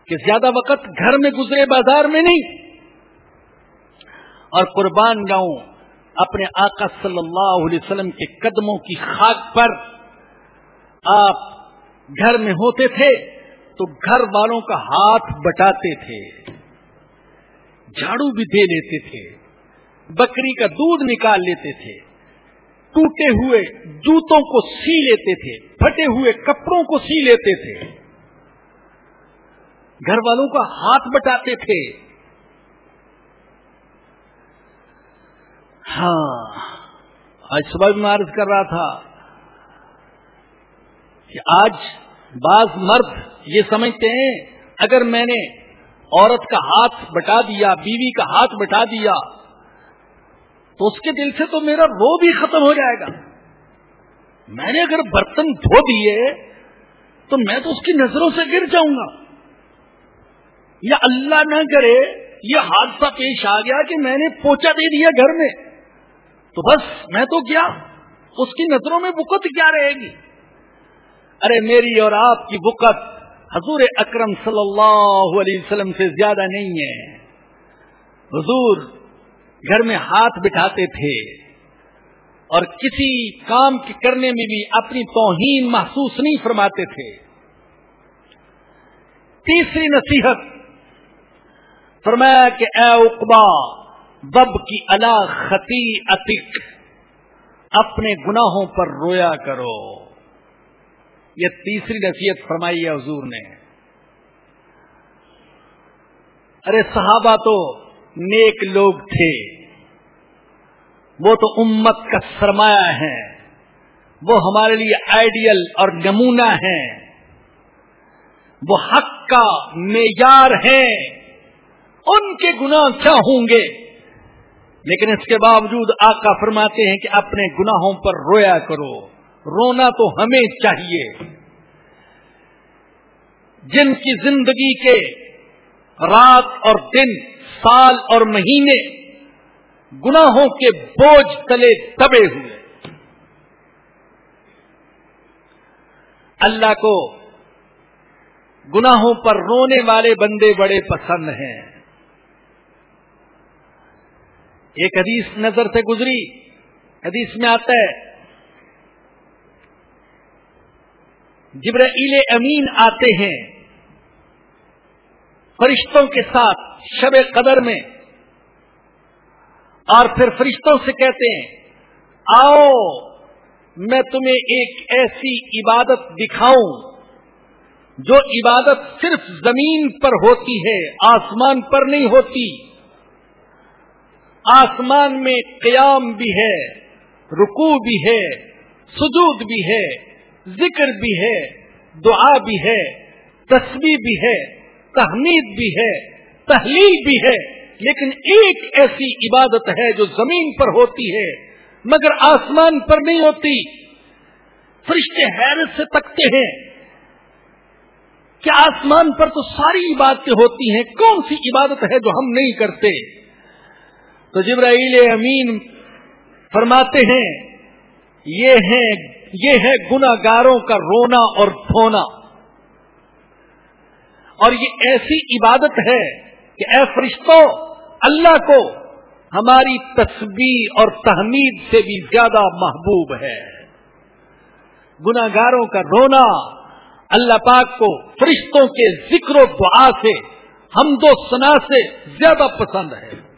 کہ زیادہ وقت گھر میں گزرے بازار میں نہیں اور قربان جاؤں اپنے آقا صلی اللہ علیہ وسلم کے قدموں کی خاک پر آپ گھر میں ہوتے تھے تو گھر والوں کا ہاتھ بٹاتے تھے، جھاڑو بھی دے لیتے تھے، بکری کا دودھ نکال لیتے تھے، ٹوٹے ہوئے جوتوں کو سی لیتے تھے، پھٹے ہوئے کپڑوں کو سی لیتے تھے۔ گھر والوں کا ہاتھ بٹاتے تھے۔ ہاں آج صبح بھی عرض کر رہا تھا کہ آج بعض مرد یہ سمجھتے ہیں، اگر میں نے عورت کا ہاتھ بٹا دیا، بیوی کا ہاتھ بٹا دیا، تو اس کے دل سے تو میرا رو بھی ختم ہو جائے گا۔ میں نے اگر برتن دھو دیے، تو میں تو اس کی نظروں سے گر جاؤں گا۔ یا اللہ نہ کرے، یہ حادثہ پیش آ گیا کہ میں نے پوچھا دے دیا گھر میں۔ تو بس میں تو کیا؟ اس کی نظروں میں بکت کیا رہے گی؟ ارے میری اور آپ کی بکت حضور اکرم صلی اللہ علیہ وسلم سے زیادہ نہیں ہے۔ حضور گھر میں ہاتھ بٹھاتے تھے اور کسی کام کے کرنے میں بھی اپنی توہین محسوس نہیں فرماتے تھے۔ تیسری نصیحت فرمایا کہ اے اقبا بب کی اللہ خطی اتک اپنے گناہوں پر رویا کرو۔ یہ تیسری نصیحت فرمائی ہے حضور نے۔ ارے صحابہ تو نیک لوگ تھے۔ وہ تو امت کا سرمایہ ہے۔ وہ ہمارے لیے آئیڈیل اور نمونہ ہے۔ وہ حق کا معیار ہے۔ ان کے گناہ کیا ہوں گے؟ لیکن اس کے باوجود آقا فرماتے ہیں کہ اپنے گناہوں پر رویا کرو۔ رونا تو ہمیں چاہیے۔ جن کی زندگی کے رات اور دن، سال اور مہینے گناہوں کے بوجھ تلے دبے ہوئے۔ اللہ کو گناہوں پر رونے والے بندے بڑے پسند ہیں۔ ایک حدیث نظر سے گزری، حدیث میں آتا ہے، جبرائیل امین آتے ہیں، فرشتوں کے ساتھ شب قدر میں، اور پھر فرشتوں سے کہتے ہیں، آؤ، میں تمہیں ایک ایسی عبادت دکھاؤں، جو عبادت صرف زمین پر ہوتی ہے، آسمان پر نہیں ہوتی۔ آسمان میں قیام بھی ہے رکو بھی ہے، سجود بھی ہے، ذکر بھی ہے، دعا بھی ہے تصویر بھی ہے، تحمید بھی ہے، تحلیل بھی ہے۔ لیکن ایک ایسی عبادت ہے جو زمین پر ہوتی ہے، مگر آسمان پر نہیں ہوتی۔ فرشتے حیرت سے تکتے ہیں کہ آسمان پر تو ساری عبادتیں ہوتی ہیں؟ کون سی عبادت ہے جو ہم نہیں کرتے؟ تو جبرائیل امین فرماتے ہیں، یہ ہے یہ ہے گناگاروں کا رونا اور دھونا۔ اور یہ ایسی عبادت ہے کہ اے فرشتوں اللہ کو ہماری تصویر اور تحمید سے بھی زیادہ محبوب ہے۔ گناگاروں کا رونا، اللہ پاک کو فرشتوں کے ذکر و دعا سے ہم دو سنا سے زیادہ پسند ہے۔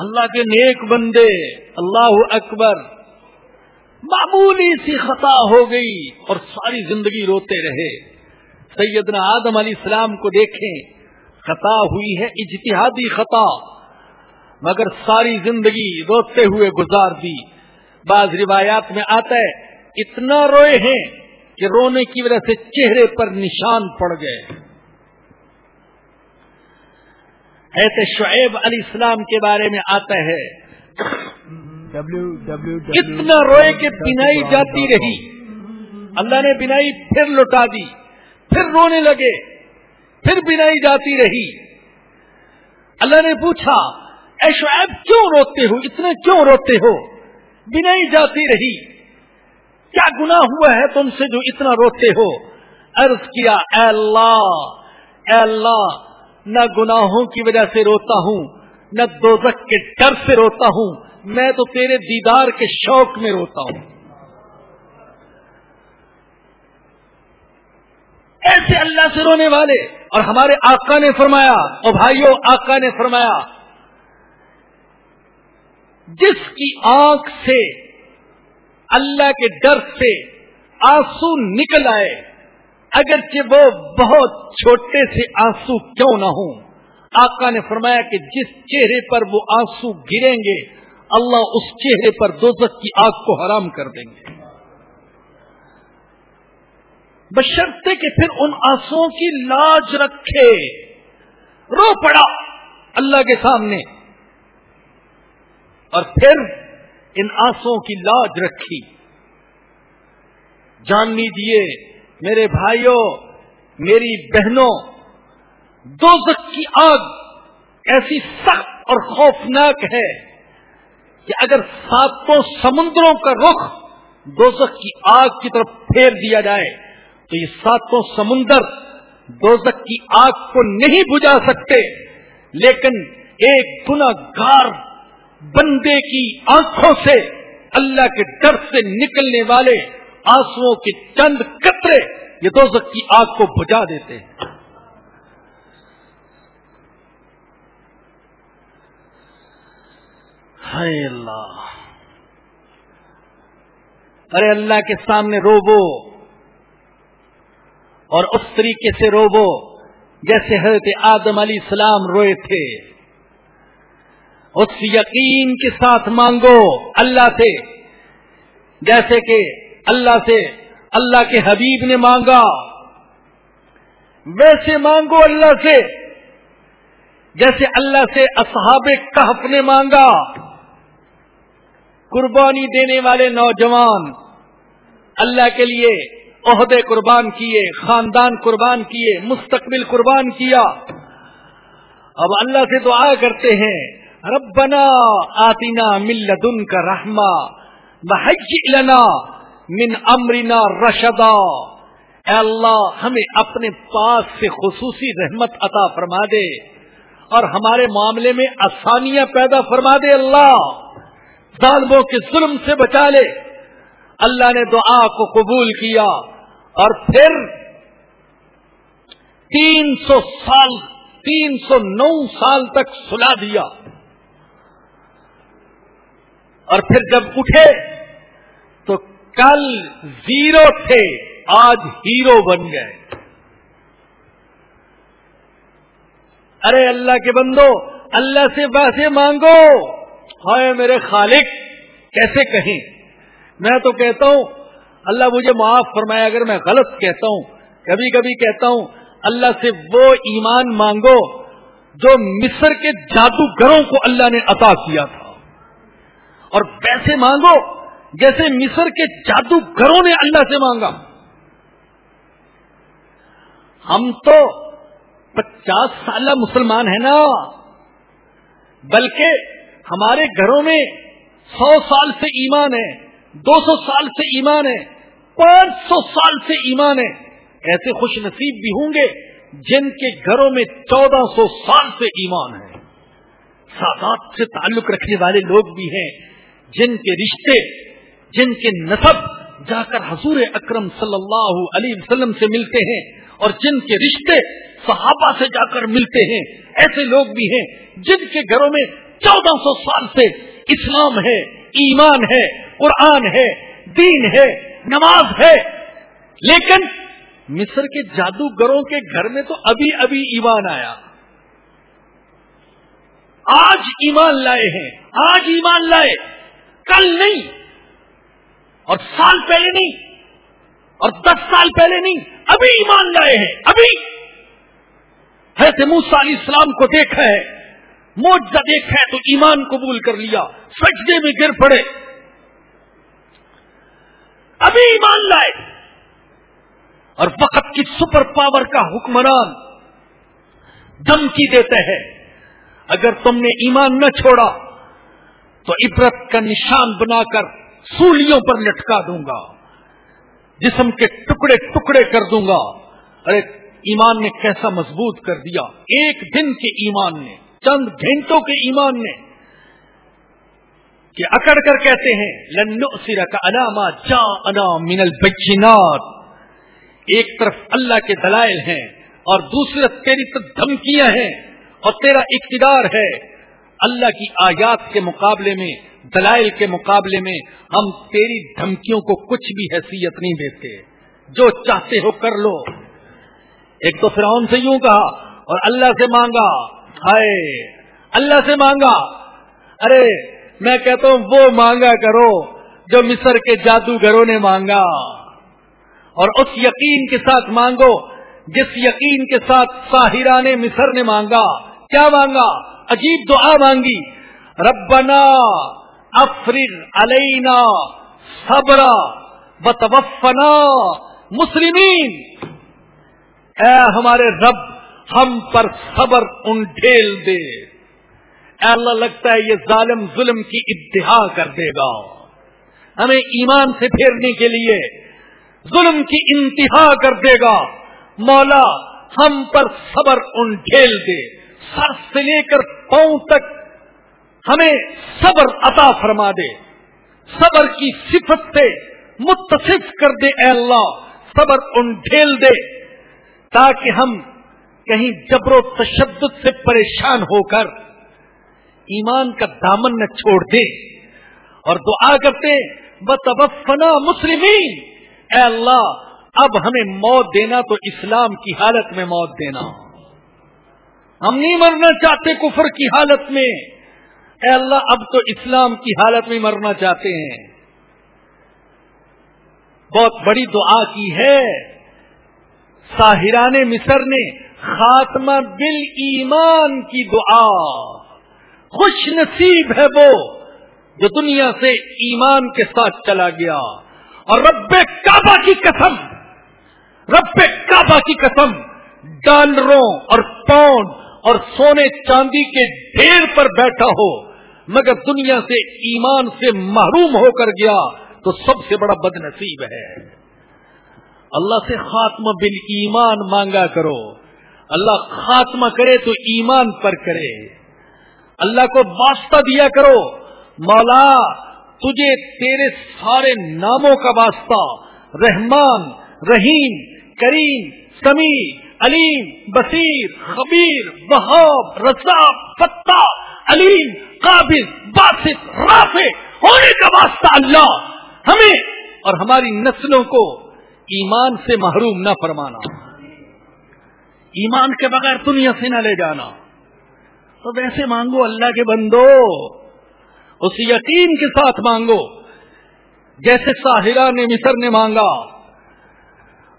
اللہ کے نیک بندے، اللہ اکبر، معمولی سی خطا ہو گئی اور ساری زندگی روتے رہے۔ سیدنا آدم علیہ السلام کو دیکھیں، خطا ہوئی ہے، اجتہادی خطا۔ مگر ساری زندگی روتے ہوئے گزار دی۔ بعض روایات میں آتا ہے، اتنا روئے ہیں کہ رونے کی وجہ سے چہرے پر نشان پڑ گئے۔ ایسے شعیب علیہ السلام کے بارے میں آتا ہے۔ اتنا روئے کہ بنائی جاتی رہی۔ اللہ نے بنائی پھر لوٹا دی، پھر رونے لگے، پھر بنائی جاتی رہی۔ اللہ نے پوچھا، اے شعیب کیوں روتے ہو؟ اتنا کیوں روتے ہو؟ بنائی جاتی رہی۔ کیا گنا ہوا ہے تم سے جو اتنا روتے ہو؟ عرض کیا، اے اللہ اے اللہ نہ گناہوں کی وجہ سے روتا ہوں، نہ دوزک کے ڈر سے روتا ہوں، میں تو تیرے دیدار کے شوق میں روتا ہوں۔ ایسے اللہ سے رونے والے اور ہمارے آقا نے فرمایا اور بھائیوں آقا نے فرمایا، جس کی آنکھ سے، اللہ کے ڈر سے آنسو نکل آئے اگرچہ وہ بہت چھوٹے سے آنسو کیوں نہ ہوں۔ آقا نے فرمایا کہ جس چہرے پر وہ آنسو گریں گے، اللہ اس چہرے پر دوزک کی آگ کو حرام کر دیں گے۔ بشرتے کہ پھر ان آنسو کی لاج رکھے۔ رو پڑا اللہ کے سامنے۔ اور پھر ان آنسو کی لاج رکھی۔ جان لیجیے میرے بھائیوں میری بہنوں دوزک کی آگ ایسی سخت اور خوفناک ہے کہ اگر ساتوں سمندروں کا رخ دوزک کی آگ کی طرف پھیر دیا جائے، تو یہ ساتوں سمندر دوزک کی آگ کو نہیں بجھا سکتے، لیکن ایک گنا گار بندے کی آنکھوں سے اللہ کے ڈر سے نکلنے والے آنسو کے چند قطرے یہ دوزک کی آگ کو بجھا دیتے ہیں۔ اللہ۔ ارے اللہ کے سامنے روبو اور اس طریقے سے روبو جیسے حضرت آدم علی السلام روئے تھے۔ اس یقین کے ساتھ مانگو اللہ سے۔ جیسے کہ اللہ سے اللہ کے حبیب نے مانگا۔ ویسے مانگو اللہ سے۔ جیسے اللہ سے اصحاب کہف نے مانگا۔ قربانی دینے والے نوجوان، اللہ کے لیے عہدے قربان کیے، خاندان قربان کیے، مستقبل قربان کیا۔ اب اللہ سے دعا کرتے ہیں، ربنا آتینا ملدن کا رحما لنا من امرنا رشدا۔ اے اللہ، ہمیں اپنے پاس سے خصوصی رحمت عطا فرما دے اور ہمارے معاملے میں آسانیاں پیدا فرما دے اللہ۔ ظالموں کے ظلم سے بچا لے۔ اللہ نے دعا کو قبول کیا اور پھر تین سو سال، تین سو نو سال تک سلا دیا۔ اور پھر جب اٹھے کل زیرو تھے، آج ہیرو بن گئے۔ ارے اللہ کے بندو، اللہ سے ویسے مانگو۔ ہائے میرے خالق، کیسے کہیں؟ میں تو کہتا ہوں، اللہ مجھے معاف فرمایا اگر میں غلط کہتا ہوں۔ کبھی کبھی کہتا ہوں، اللہ سے وہ ایمان مانگو جو مصر کے جادوگروں کو اللہ نے عطا کیا تھا۔ اور ویسے مانگو جیسے مصر کے جادوگروں نے اللہ سے مانگا۔ ہم تو پچاس سالہ مسلمان ہیں نا، بلکہ ہمارے گھروں میں سو سال سے ایمان ہے، دو سو سال سے ایمان ہے، پانچ سو سال سے ایمان ہے۔ ایسے خوش نصیب بھی ہوں گے جن کے گھروں میں چودہ سو سال سے ایمان ہے۔ سادات سے تعلق رکھنے والے لوگ بھی ہیں جن کے رشتے جن کے نصب جا کر حضور اکرم صلی اللہ علیہ وسلم سے ملتے ہیں اور جن کے رشتے صحابہ سے جا کر ملتے ہیں، ایسے لوگ بھی ہیں جن کے گھروں میں چودہ سو سال سے اسلام ہے، ایمان ہے، قرآن ہے، دین ہے، نماز ہے۔ لیکن مصر کے جادوگروں کے گھر میں تو ابھی ابھی ایمان آیا۔ آج ایمان لائے ہیں، آج ایمان لائے۔ کل نہیں۔ اور سال پہلے نہیں، اور دس سال پہلے نہیں، ابھی ایمان لائے ہیں، ابھی۔ حضرت موسا علیہ السلام کو دیکھا ہے موجہ دیکھا ہے، تو ایمان قبول کر لیا، سجدے میں گر پڑے۔ ابھی ایمان لائے۔ اور وقت کی سپر پاور کا حکمران دھمکی دیتے ہیں اگر تم نے ایمان نہ چھوڑا، تو عبرت کا نشان بنا کر سولیوں پر لٹکا دوں گا، جسم کے ٹکڑے ٹکڑے کر دوں گا۔ ارے، ایمان نے کیسا مضبوط کر دیا۔ ایک دن کے ایمان نے، چند گھنٹوں کے ایمان نے، کہ اکڑ کر کہتے ہیں لنو سیرا کا علامہ جا انا من البینات. ایک طرف اللہ کے دلائل ہیں اور دوسری طرف تیری طرف دھمکیاں ہیں اور تیرا اقتدار ہے۔ اللہ کی آیات کے مقابلے میں، دلائل کے مقابلے میں ہم تیری دھمکیوں کو کچھ بھی حیثیت نہیں دیتے۔ جو چاہتے ہو کر لو۔ ایک تو فرعون سے یوں کہا اور اللہ سے مانگا۔ ہائے، اللہ سے مانگا۔ ارے، میں کہتا ہوں وہ مانگا کرو جو مصر کے جادوگروں نے مانگا۔ اور اس یقین کے ساتھ مانگو جس یقین کے ساتھ ساحران مصر نے مانگا۔ کیا مانگا؟ عجیب دعا مانگی، ربنا افرغ علینا صبرا بتوفنا مسلمین. اے ہمارے رب، ہم پر صبر ان ڈھیل دے۔ اے اللہ، لگتا ہے یہ ظالم ظلم کی ابتہا کر دے گا۔ ہمیں ایمان سے پھیرنے کے لیے ظلم کی انتہا کر دے گا۔ مولا، ہم پر صبر ان ڈھیل دے۔ سر سے لے کر پاؤں تک ہمیں صبر عطا فرما دے۔ صبر کی صفت سے متصف کر دے اے اللہ، صبر ان ڈھیل دے تاکہ ہم کہیں جبر و تشدد سے پریشان ہو کر ایمان کا دامن نہ چھوڑ دے اور دعا کرتے بتبفنا مسلمین اے اللہ، اب ہمیں موت دینا تو اسلام کی حالت میں موت دینا۔ ہم نہیں مرنا چاہتے کفر کی حالت میں۔ اے اللہ، اب تو اسلام کی حالت میں مرنا چاہتے ہیں۔ بہت بڑی دعا کی ہے۔ ساحران مصر نے خاتمہ بل ایمان کی دعا۔ خوش نصیب ہے وہ جو دنیا سے ایمان کے ساتھ چلا گیا۔ اور رب کعبہ کی قسم، رب کعبہ کی قسم ڈالروں اور پاؤنڈ اور سونے چاندی کے ڈھیر پر بیٹھا ہو، مگر دنیا سے ایمان سے محروم ہو کر گیا، تو سب سے بڑا بد نصیب ہے۔ اللہ سے خاتمہ بل ایمان مانگا کرو۔ اللہ خاتمہ کرے تو ایمان پر کرے۔ اللہ کو واسطہ دیا کرو۔ مولا، تجھے تیرے سارے ناموں کا واسطہ۔ رحمان، رحیم، کریم سمی علیم، بصیر، خبیر بہاب رضا فتح علیم قابل باسط، رافع، ہونے کا واسطہ اللہ۔ ہمیں اور ہماری نسلوں کو ایمان سے محروم نہ فرمانا۔ ایمان کے بغیر دنیا سے نہ لے جانا۔ تو ویسے مانگو اللہ کے بندو اس یقین کے ساتھ مانگو۔ جیسے ساحرہ نے، مصر نے مانگا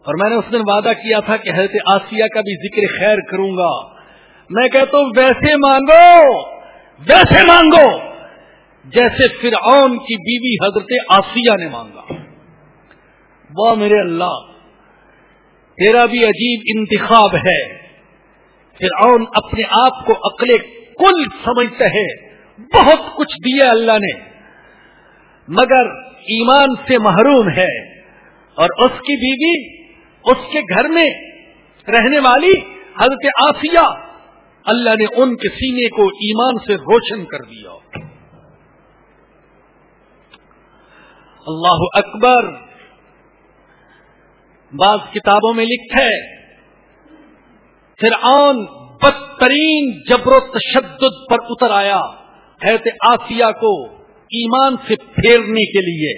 اور میں نے اس دن وعدہ کیا تھا کہ حضرت آسیہ کا بھی ذکر خیر کروں گا۔ میں کہتا ہوں، ویسے مانگو ویسے مانگو۔ جیسے فرعون کی بیوی حضرت آسیہ نے مانگا۔ وہ میرے اللہ، تیرا بھی عجیب انتخاب ہے۔ فرعون اپنے آپ کو عقل کل سمجھتا ہے۔ بہت کچھ دیا اللہ نے، مگر ایمان سے محروم ہے۔ اور اس کی بیوی اس کے گھر میں رہنے والی حضرت آسیہ اللہ نے ان کے سینے کو ایمان سے روشن کر دیا۔ اللہ اکبر بعض کتابوں میں لکھا ہے، فرعون بدترین جبر و تشدد پر اتر آیا حیرت آسیہ کو ایمان سے پھیرنے کے لیے۔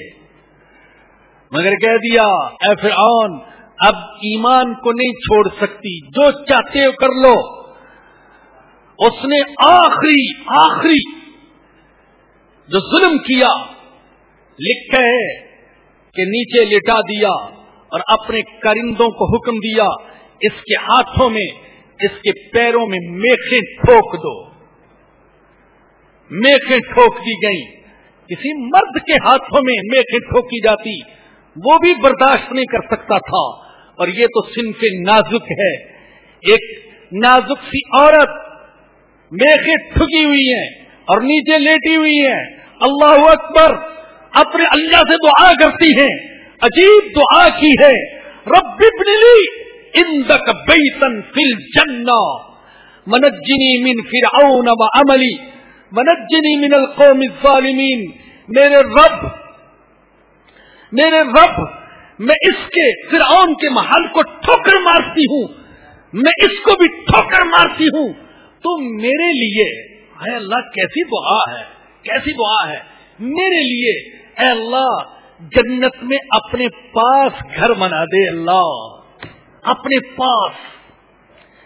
مگر کہہ دیا، اے فرعون اب ایمان کو نہیں چھوڑ سکتی، جو چاہتے ہو کر لو۔ اس نے آخری آخری جو ظلم کیا، لکھا ہے کہ نیچے لٹا دیا اور اپنے کرندوں کو حکم دیا، اس کے ہاتھوں میں، اس کے پیروں میں میخیں ٹھوک دو۔ میخیں ٹھوک دی گئی کسی مرد کے ہاتھوں میں میخیں ٹھوکی جاتی وہ بھی برداشت نہیں کر سکتا تھا۔ اور یہ تو صنف نازک ہے۔ ایک نازک سی عورت میخیں ٹھکی ہوئی ہیں اور نیچے لیٹی ہوئی ہیں۔ اللہ اکبر اپنے اللہ سے دعا کرتی ہیں۔ عجیب دعا کی ہے۔ رب ابن لی اندک بیتن فی الجنہ۔ منجنی من فرعون و عملی۔ منجنی من القوم الظالمین۔ میرے رب میرے رب، میں اس کے فرعون کے محل کو ٹھوکر مارتی ہوں۔ میں اس کو بھی ٹھوکر مارتی ہوں۔ تو میرے لیے، اے اللہ، کیسی دعا ہے؟ کیسی دعا ہے؟ میرے لیے، اے اللہ، جنت میں اپنے پاس گھر بنا دے اللہ۔ اپنے پاس،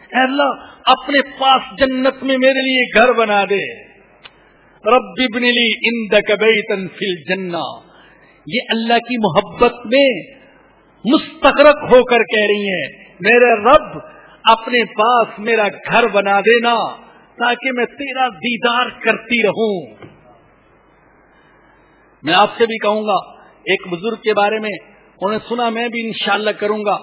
اے اللہ، اپنے پاس جنت میں میرے لیے گھر بنا دے۔ رب ابن لی اندک بیتن فی الجنہ۔ یہ اللہ کی محبت میں مستقرک ہو کر کہہ رہی ہیں، میرے رب، اپنے پاس میرا گھر بنا دینا تاکہ میں تیرا دیدار کرتی رہوں۔ میں آپ سے بھی کہوں گا، ایک بزرگ کے بارے میں انہیں سنا، میں بھی انشاءاللہ کروں گا۔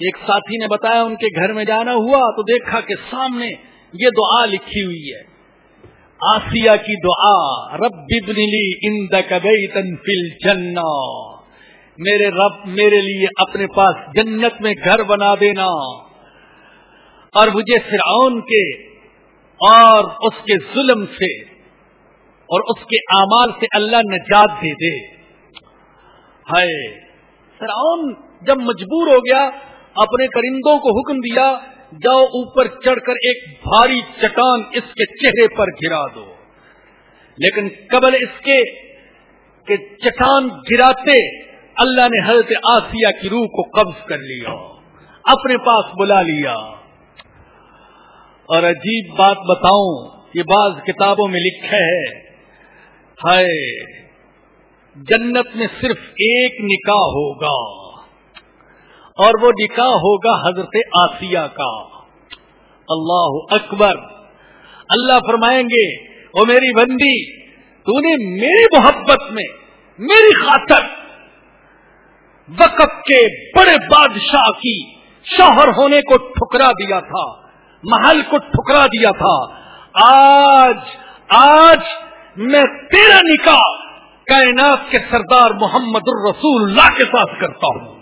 ایک ساتھی نے بتایا، ان کے گھر میں جانا ہوا تو دیکھا کہ سامنے یہ دعا لکھی ہوئی ہے۔ آسیہ کی دعا، رب فل جنا میرے رب، میرے لیے اپنے پاس جنت میں گھر بنا دینا۔ اور مجھے فرعون کے اور اس کے ظلم سے اور اس کے اعمال سے اللہ نجات دے دے۔ ہے فرعون جب مجبور ہو گیا، اپنے کرندوں کو حکم دیا جاؤ اوپر چڑھ کر ایک بھاری چٹان اس کے چہرے پر گرا دو۔ لیکن قبل اس کے کہ چٹان گراتے، اللہ نے حضرت آسیہ کی روح کو قبض کر لیا، اپنے پاس بلا لیا۔ اور عجیب بات بتاؤں، یہ بعض کتابوں میں لکھا ہے جنت میں صرف ایک نکاح ہوگا۔ اور وہ نکاح ہوگا حضرت آسیہ کا۔ اللہ اکبر۔ اللہ فرمائیں گے وہ میری بندی تو نے میری محبت میں، میری خاطر۔ وقت کے بڑے بادشاہ کی شوہر ہونے کو ٹھکرا دیا تھا، محل کو ٹھکرا دیا تھا۔ آج آج میں تیرا نکاح کائنات کے سردار محمد الرسول اللہ کے ساتھ کرتا ہوں۔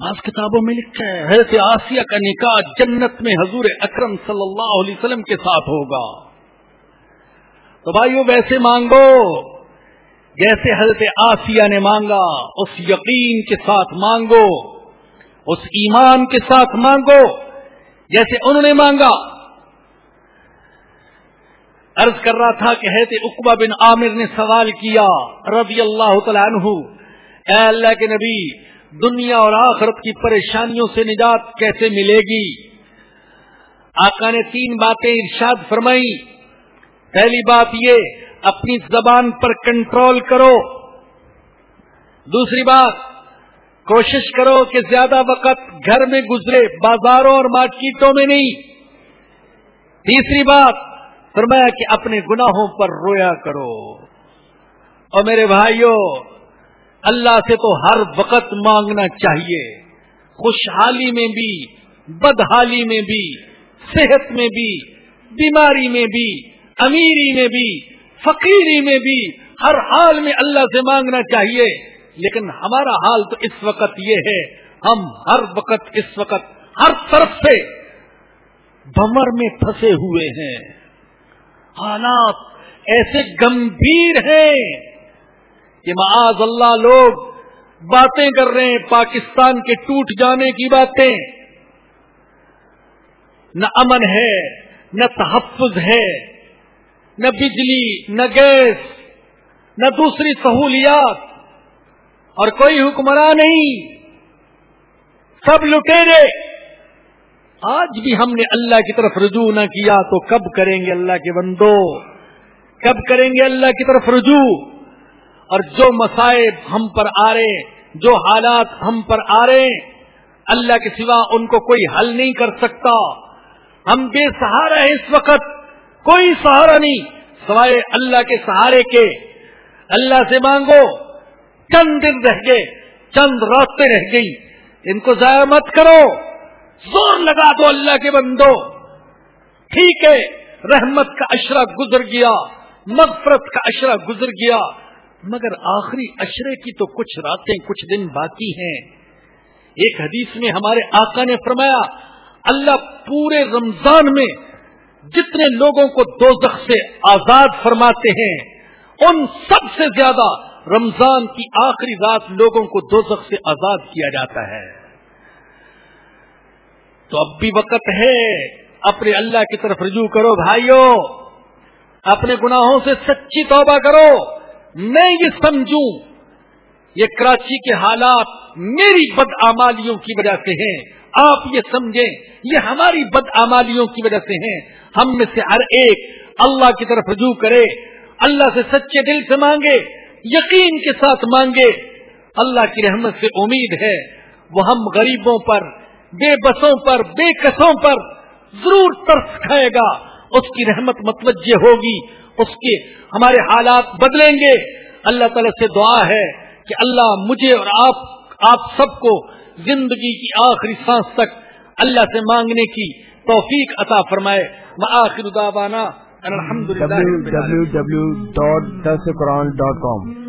بعض کتابوں میں لکھا ہے، حضرت آسیہ کا نکاح جنت میں حضور اکرم صلی اللہ علیہ وسلم کے ساتھ ہوگا۔ تو بھائیو، ویسے مانگو، جیسے حضرت آسیہ نے مانگا، اس یقین کے ساتھ مانگو، اس ایمان کے ساتھ مانگو، جیسے انہوں نے مانگا۔ عرض کر رہا تھا کہ حید اقبا بن عامر نے سوال کیا رضی اللہ تعالیٰ عنہ، اے اللہ کے نبی دنیا اور آخرت کی پریشانیوں سے نجات کیسے ملے گی؟ آقا نے تین باتیں ارشاد فرمائی پہلی بات یہ، اپنی زبان پر کنٹرول کرو۔ دوسری بات، کوشش کرو کہ زیادہ وقت گھر میں گزرے، بازاروں اور مارکیٹوں میں نہیں۔ تیسری بات، فرمایا کہ اپنے گناہوں پر رویا کرو۔ اور میرے بھائیوں اللہ سے تو ہر وقت مانگنا چاہیے۔ خوشحالی میں بھی، بدحالی میں بھی، صحت میں بھی، بیماری میں بھی، امیری میں بھی، فقیری میں بھی ہر حال میں اللہ سے مانگنا چاہیے۔ لیکن ہمارا حال تو اس وقت یہ ہے، ہم ہر وقت اس وقت ہر طرف سے بمر میں پھنسے ہوئے ہیں۔ حالات ایسے گمبھیر ہیں۔ کہ معاذ اللہ لوگ باتیں کر رہے ہیں، پاکستان کے ٹوٹ جانے کی باتیں۔ نہ امن ہے، نہ تحفظ ہے، نہ بجلی، نہ گیس، نہ دوسری سہولیات۔ اور کوئی حکمراں نہیں۔ سب لٹیرے آج بھی ہم نے اللہ کی طرف رجوع نہ کیا تو کب کریں گے اللہ کے بندو؟ کب کریں گے اللہ کی طرف رجوع؟ اور جو مسائب ہم پر آ رہے جو حالات ہم پر آ رہے اللہ کے سوا ان کو کوئی حل نہیں کر سکتا۔ ہم بے سہارا ہیں اس وقت، کوئی سہارا نہیں، سوائے اللہ کے سہارے کے۔ اللہ سے مانگو، چند دن رہ گئے، چند راستے رہ گئی۔ ان کو ضائع مت کرو، زور لگا دو اللہ کے بندو۔ ٹھیک ہے، رحمت کا اشرا گزر گیا، مغفرت کا اشرا گزر گیا۔ مگر آخری اشرے کی تو کچھ راتیں، کچھ دن باقی ہیں۔ ایک حدیث میں ہمارے آقا نے فرمایا، اللہ پورے رمضان میں جتنے لوگوں کو دو سے آزاد فرماتے ہیں، ان سب سے زیادہ رمضان کی آخری رات لوگوں کو دو سے آزاد کیا جاتا ہے۔ تو اب بھی وقت ہے، اپنے اللہ کی طرف رجوع کرو بھائیو، اپنے گناہوں سے سچی توبہ کرو۔ میں یہ سمجھوں، یہ کراچی کے حالات میری بد آمالیوں کی وجہ سے ہیں۔ آپ یہ سمجھیں، یہ ہماری بد آمالیوں کی وجہ سے ہیں۔ ہم میں سے ہر ایک اللہ کی طرف رجوع کرے، اللہ سے سچے دل سے مانگے، یقین کے ساتھ مانگے۔ اللہ کی رحمت سے امید ہے، وہ ہم غریبوں پر، بے بسوں پر، بے کسوں پر ضرور ترس کھائے گا۔ اس کی رحمت متوجہ ہوگی۔ اس کے ہمارے حالات بدلیں گے۔ اللہ تعالیٰ سے دعا ہے کہ اللہ مجھے اور آپ آپ سب کو زندگی کی آخری سانس تک اللہ سے مانگنے کی توفیق عطا فرمائے۔ الحمد www.dasquran.com